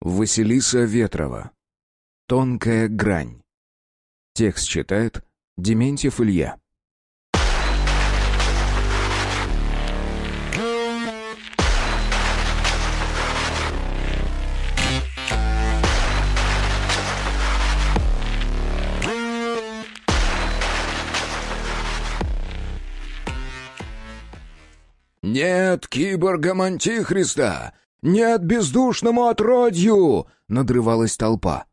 Василиса Ветрова. Тонкая грань. Текст читает Дементьев Илья. «Нет киборгам Антихриста! Нет бездушному отродью!» — надрывалась толпа.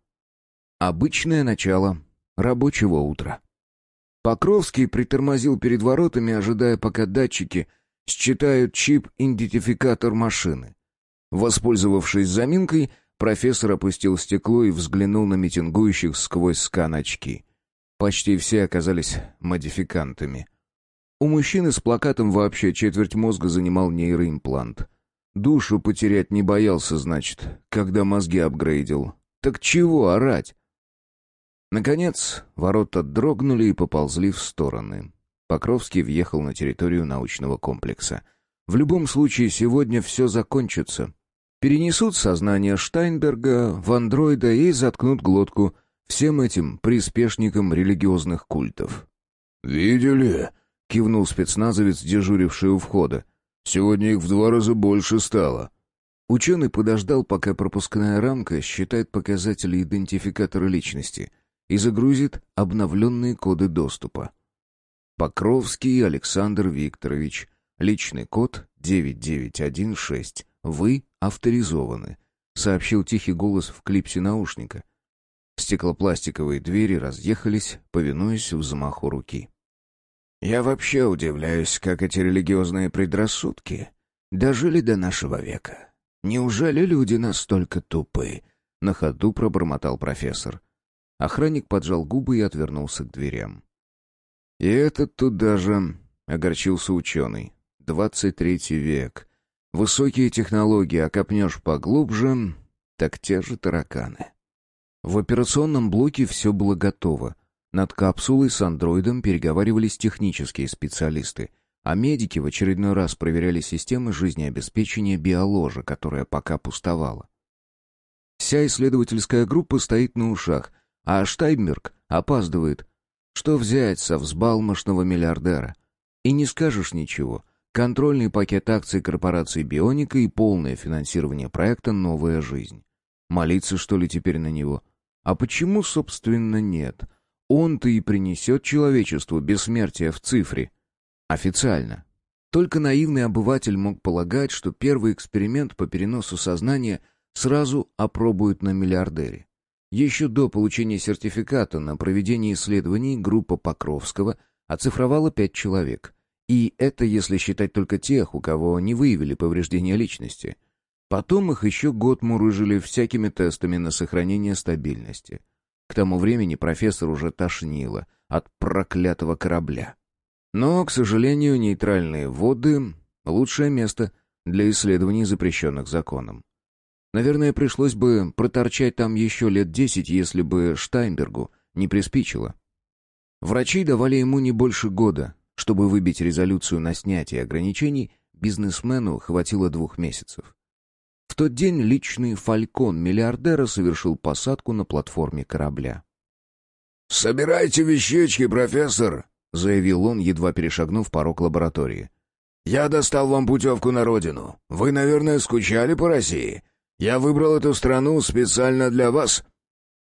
Обычное начало рабочего утра. Покровский притормозил перед воротами, ожидая, пока датчики считают чип-идентификатор машины. Воспользовавшись заминкой, профессор опустил стекло и взглянул на митингующих сквозь скан очки. Почти все оказались модификантами. У мужчины с плакатом вообще четверть мозга занимал нейроимплант. Душу потерять не боялся, значит, когда мозги апгрейдил. Так чего орать? Наконец, ворота дрогнули и поползли в стороны. Покровский въехал на территорию научного комплекса. В любом случае, сегодня все закончится. Перенесут сознание Штайнберга в андроида и заткнут глотку всем этим приспешникам религиозных культов. «Видели?» — кивнул спецназовец, дежуривший у входа. «Сегодня их в два раза больше стало». Ученый подождал, пока пропускная рамка считает показатели идентификатора личности и загрузит обновленные коды доступа. Покровский Александр Викторович. Личный код 9916. Вы авторизованы, сообщил тихий голос в клипсе наушника. Стеклопластиковые двери разъехались, повинуясь взмаху руки. Я вообще удивляюсь, как эти религиозные предрассудки дожили до нашего века. Неужели люди настолько тупы? На ходу пробормотал профессор. Охранник поджал губы и отвернулся к дверям. И этот туда же огорчился ученый. Двадцать третий век. Высокие технологии, а копнешь поглубже, так те же тараканы. В операционном блоке все было готово. Над капсулой с андроидом переговаривались технические специалисты, а медики в очередной раз проверяли системы жизнеобеспечения биоложа, которая пока пустовала. Вся исследовательская группа стоит на ушах, а Штайберг опаздывает. Что взять со взбалмошного миллиардера? И не скажешь ничего. Контрольный пакет акций корпорации «Бионика» и полное финансирование проекта «Новая жизнь». Молиться, что ли, теперь на него? А почему, собственно, нет? — он-то и принесет человечеству бессмертие в цифре. Официально. Только наивный обыватель мог полагать, что первый эксперимент по переносу сознания сразу опробуют на миллиардере. Еще до получения сертификата на проведение исследований группа Покровского оцифровала пять человек. И это если считать только тех, у кого не выявили повреждения личности. Потом их еще год мурыжили всякими тестами на сохранение стабильности. К тому времени профессор уже тошнило от проклятого корабля. Но, к сожалению, нейтральные воды — лучшее место для исследований, запрещенных законом. Наверное, пришлось бы проторчать там еще лет десять, если бы Штайнбергу не приспичило. Врачи давали ему не больше года. Чтобы выбить резолюцию на снятие ограничений, бизнесмену хватило двух месяцев. Тот день личный фалькон миллиардера совершил посадку на платформе корабля. «Собирайте вещички, профессор!» — заявил он, едва перешагнув порог лаборатории. «Я достал вам путевку на родину. Вы, наверное, скучали по России. Я выбрал эту страну специально для вас».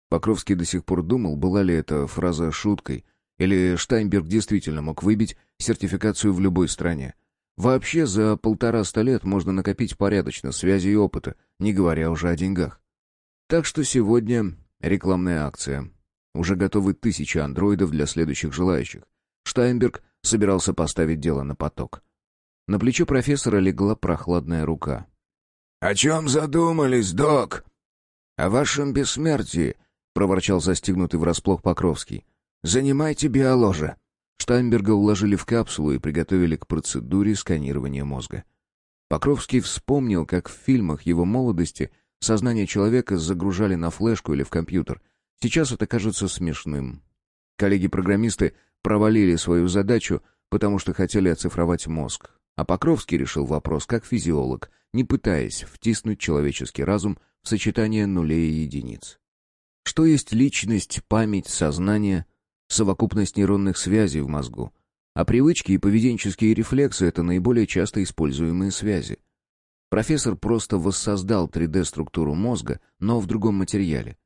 Покровский до сих пор думал, была ли эта фраза шуткой, или Штайнберг действительно мог выбить сертификацию в любой стране. Вообще, за полтора-ста лет можно накопить порядочно связи и опыта, не говоря уже о деньгах. Так что сегодня рекламная акция. Уже готовы тысячи андроидов для следующих желающих. Штайнберг собирался поставить дело на поток. На плечо профессора легла прохладная рука. «О чем задумались, док?» «О вашем бессмертии», — проворчал застигнутый врасплох Покровский. «Занимайте биоложе». Штайнберга уложили в капсулу и приготовили к процедуре сканирования мозга. Покровский вспомнил, как в фильмах его молодости сознание человека загружали на флешку или в компьютер. Сейчас это кажется смешным. Коллеги-программисты провалили свою задачу, потому что хотели оцифровать мозг. А Покровский решил вопрос как физиолог, не пытаясь втиснуть человеческий разум в сочетание нулей и единиц. Что есть личность, память, сознание, совокупность нейронных связей в мозгу, а привычки и поведенческие рефлексы — это наиболее часто используемые связи. Профессор просто воссоздал 3D-структуру мозга, но в другом материале.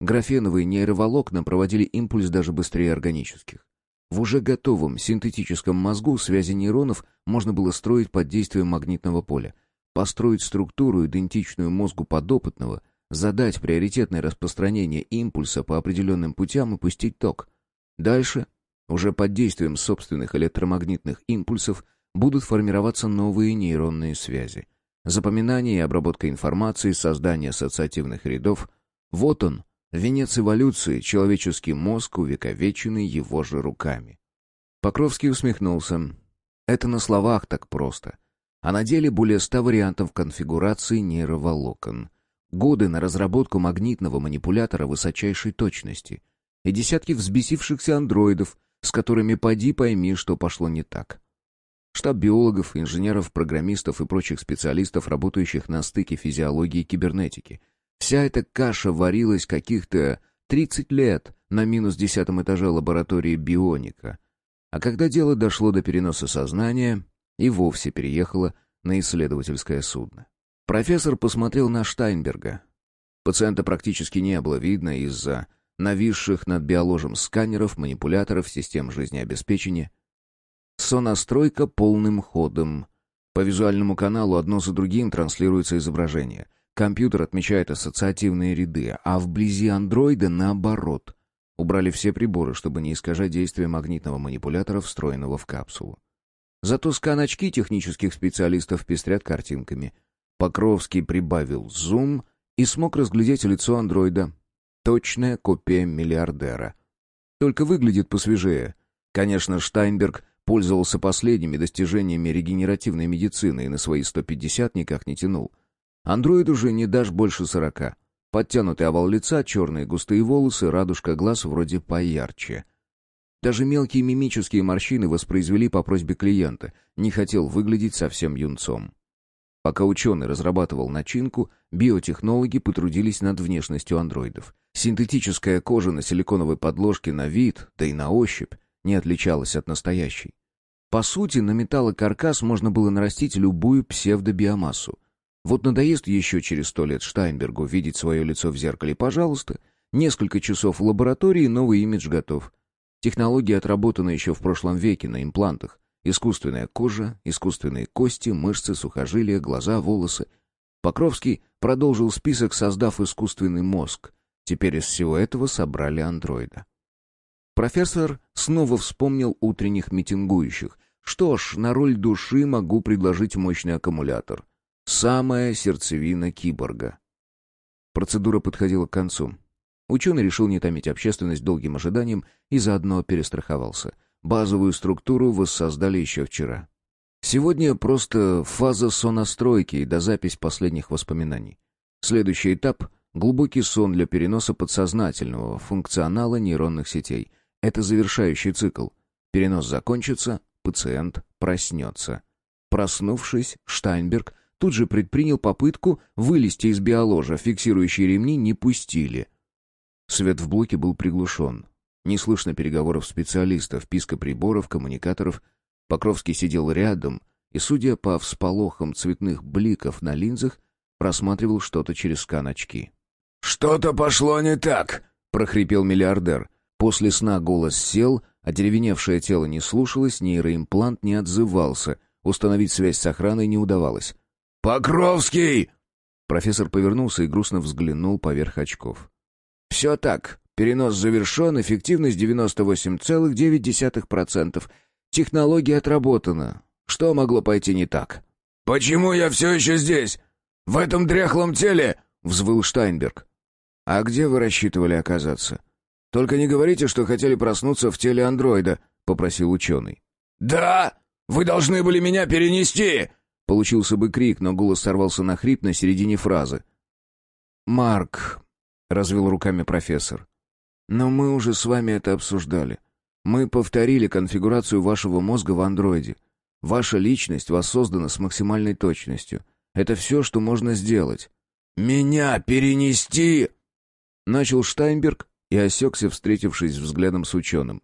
Графеновые нейроволокна проводили импульс даже быстрее органических. В уже готовом синтетическом мозгу связи нейронов можно было строить под действием магнитного поля, построить структуру, идентичную мозгу подопытного, задать приоритетное распространение импульса по определенным путям и пустить ток. Дальше, уже под действием собственных электромагнитных импульсов, будут формироваться новые нейронные связи. Запоминание и обработка информации, создание ассоциативных рядов — вот он, Венец эволюции, человеческий мозг, увековеченный его же руками. Покровский усмехнулся. Это на словах так просто. А на деле более ста вариантов конфигурации нейроволокон. Годы на разработку магнитного манипулятора высочайшей точности. И десятки взбесившихся андроидов, с которыми поди пойми, что пошло не так. Штаб биологов, инженеров, программистов и прочих специалистов, работающих на стыке физиологии и кибернетики — Вся эта каша варилась каких-то 30 лет на минус десятом этаже лаборатории бионика. А когда дело дошло до переноса сознания, и вовсе переехало на исследовательское судно. Профессор посмотрел на Штайнберга. Пациента практически не было видно из-за нависших над биоложем сканеров, манипуляторов, систем жизнеобеспечения. Сонастройка полным ходом. По визуальному каналу одно за другим транслируется изображение — Компьютер отмечает ассоциативные ряды, а вблизи андроида наоборот. Убрали все приборы, чтобы не искажать действие магнитного манипулятора, встроенного в капсулу. Зато скан-очки технических специалистов пестрят картинками. Покровский прибавил зум и смог разглядеть лицо андроида. Точная копия миллиардера. Только выглядит посвежее. Конечно, Штайнберг пользовался последними достижениями регенеративной медицины и на свои 150 никак не тянул. Андроиду же не дашь больше сорока. Подтянутый овал лица, черные густые волосы, радужка глаз вроде поярче. Даже мелкие мимические морщины воспроизвели по просьбе клиента. Не хотел выглядеть совсем юнцом. Пока ученый разрабатывал начинку, биотехнологи потрудились над внешностью андроидов. Синтетическая кожа на силиконовой подложке на вид, да и на ощупь, не отличалась от настоящей. По сути, на металлокаркас можно было нарастить любую псевдобиомассу. Вот надоест еще через сто лет Штайнбергу видеть свое лицо в зеркале, пожалуйста. Несколько часов в лаборатории, новый имидж готов. Технология отработана еще в прошлом веке на имплантах. Искусственная кожа, искусственные кости, мышцы, сухожилия, глаза, волосы. Покровский продолжил список, создав искусственный мозг. Теперь из всего этого собрали андроида. Профессор снова вспомнил утренних митингующих. Что ж, на роль души могу предложить мощный аккумулятор. Самая сердцевина киборга. Процедура подходила к концу. Ученый решил не томить общественность долгим ожиданием и заодно перестраховался. Базовую структуру воссоздали еще вчера. Сегодня просто фаза сонастройки и дозапись последних воспоминаний. Следующий этап — глубокий сон для переноса подсознательного функционала нейронных сетей. Это завершающий цикл. Перенос закончится, пациент проснется. Проснувшись, Штайнберг тут же предпринял попытку вылезти из биоложа, фиксирующие ремни не пустили. Свет в блоке был приглушен. Не слышно переговоров специалистов, писка приборов, коммуникаторов. Покровский сидел рядом и, судя по всполохам цветных бликов на линзах, просматривал что-то через скан-очки. «Что-то пошло не так!» — прохрипел миллиардер. После сна голос сел, а деревеневшее тело не слушалось, нейроимплант не отзывался, установить связь с охраной не удавалось. «Покровский!» Профессор повернулся и грустно взглянул поверх очков. «Все так. Перенос завершен, эффективность 98,9%. Технология отработана. Что могло пойти не так?» «Почему я все еще здесь? В этом дряхлом теле?» — взвыл Штайнберг. «А где вы рассчитывали оказаться? Только не говорите, что хотели проснуться в теле андроида», — попросил ученый. «Да! Вы должны были меня перенести!» Получился бы крик, но голос сорвался на хрип на середине фразы. «Марк», — развел руками профессор, — «но мы уже с вами это обсуждали. Мы повторили конфигурацию вашего мозга в андроиде. Ваша личность воссоздана с максимальной точностью. Это все, что можно сделать. «Меня перенести!» Начал Штайнберг и осекся, встретившись взглядом с ученым.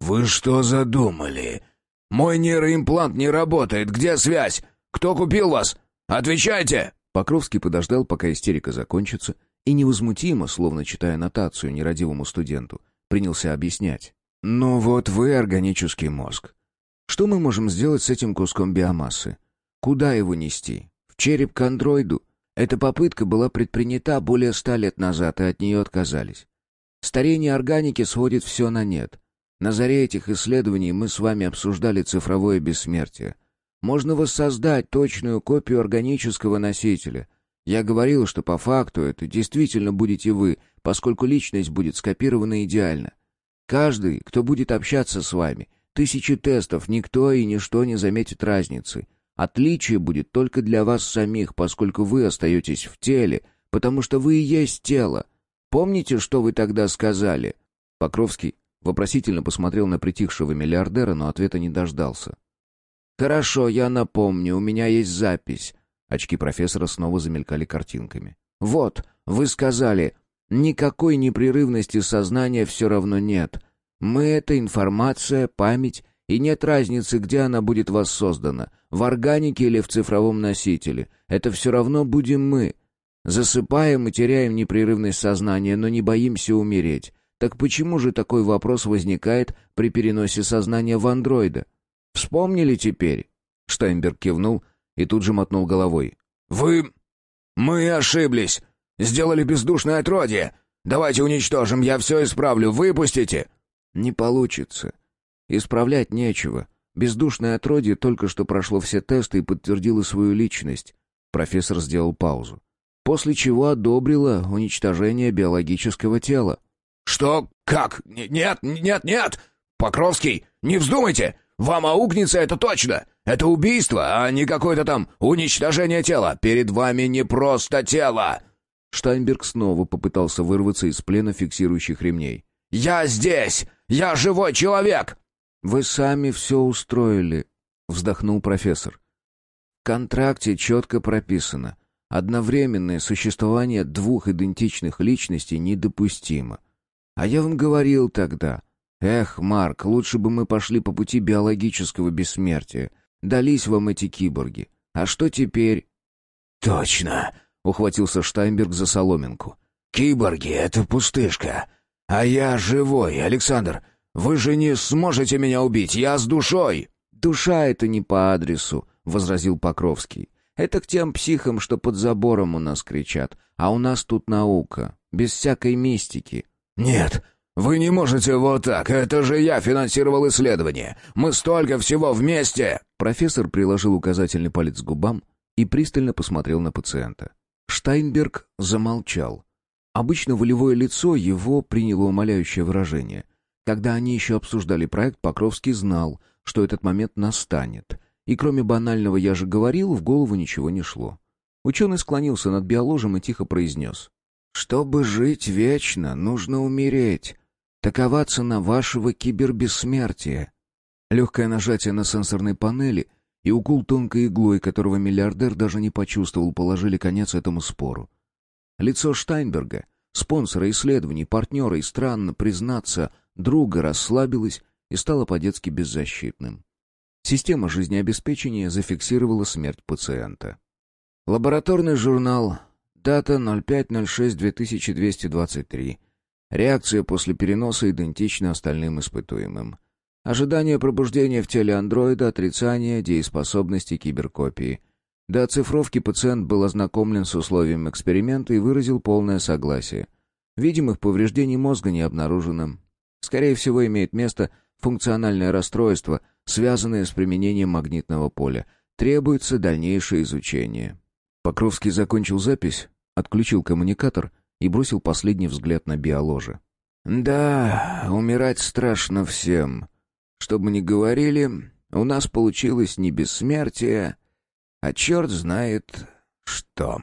«Вы что задумали? Мой нейроимплант не работает. Где связь? Кто купил вас? Отвечайте!» Покровский подождал, пока истерика закончится, и невозмутимо, словно читая нотацию нерадивому студенту, принялся объяснять. «Ну вот вы органический мозг. Что мы можем сделать с этим куском биомассы? Куда его нести? В череп к андроиду? Эта попытка была предпринята более ста лет назад, и от нее отказались. Старение органики сводит все на нет. На заре этих исследований мы с вами обсуждали цифровое бессмертие. Можно воссоздать точную копию органического носителя. Я говорил, что по факту это действительно будете вы, поскольку личность будет скопирована идеально. Каждый, кто будет общаться с вами, тысячи тестов, никто и ничто не заметит разницы. Отличие будет только для вас самих, поскольку вы остаетесь в теле, потому что вы и есть тело. Помните, что вы тогда сказали?» Покровский вопросительно посмотрел на притихшего миллиардера, но ответа не дождался. «Хорошо, я напомню, у меня есть запись». Очки профессора снова замелькали картинками. «Вот, вы сказали, никакой непрерывности сознания все равно нет. Мы — это информация, память, и нет разницы, где она будет воссоздана, в органике или в цифровом носителе. Это все равно будем мы. Засыпаем и теряем непрерывность сознания, но не боимся умереть. Так почему же такой вопрос возникает при переносе сознания в андроида? Вспомнили теперь?» Штайнберг кивнул и тут же мотнул головой. «Вы... мы ошиблись. Сделали бездушное отродье. Давайте уничтожим, я все исправлю. Выпустите!» «Не получится. Исправлять нечего. Бездушное отродье только что прошло все тесты и подтвердило свою личность». Профессор сделал паузу. После чего одобрило уничтожение биологического тела. «Что? Как? Нет, нет, нет! Покровский, не вздумайте! Вам аукнется это точно! Это убийство, а не какое-то там уничтожение тела! Перед вами не просто тело!» Штайнберг снова попытался вырваться из плена фиксирующих ремней. «Я здесь! Я живой человек!» «Вы сами все устроили», — вздохнул профессор. В контракте четко прописано. Одновременное существование двух идентичных личностей недопустимо. А я вам говорил тогда. Эх, Марк, лучше бы мы пошли по пути биологического бессмертия. Дались вам эти киборги. А что теперь? Точно, ухватился Штайнберг за соломинку. Киборги — это пустышка. А я живой, Александр. Вы же не сможете меня убить, я с душой. Душа — это не по адресу, — возразил Покровский. Это к тем психам, что под забором у нас кричат. А у нас тут наука, без всякой мистики. Нет, вы не можете вот так. Это же я финансировал исследование. Мы столько всего вместе. Профессор приложил указательный палец к губам и пристально посмотрел на пациента. Штайнберг замолчал. Обычно волевое лицо его приняло умоляющее выражение. Когда они еще обсуждали проект, Покровский знал, что этот момент настанет. И кроме банального «я же говорил», в голову ничего не шло. Ученый склонился над биоложем и тихо произнес. «Чтобы жить вечно, нужно умереть. Такова цена вашего кибербессмертия». Легкое нажатие на сенсорной панели и укол тонкой иглой, которого миллиардер даже не почувствовал, положили конец этому спору. Лицо Штайнберга, спонсора исследований, партнера и, странно признаться, друга расслабилось и стало по-детски беззащитным. Система жизнеобеспечения зафиксировала смерть пациента. Лабораторный журнал. Дата 05.06.2223. Реакция после переноса идентична остальным испытуемым. Ожидание пробуждения в теле андроида, отрицание дееспособности киберкопии. До оцифровки пациент был ознакомлен с условием эксперимента и выразил полное согласие. Видимых повреждений мозга не обнаружено. Скорее всего, имеет место функциональное расстройство, связанное с применением магнитного поля. Требуется дальнейшее изучение. Покровский закончил запись, отключил коммуникатор и бросил последний взгляд на биоложе. «Да, умирать страшно всем. Что бы ни говорили, у нас получилось не бессмертие, а черт знает что.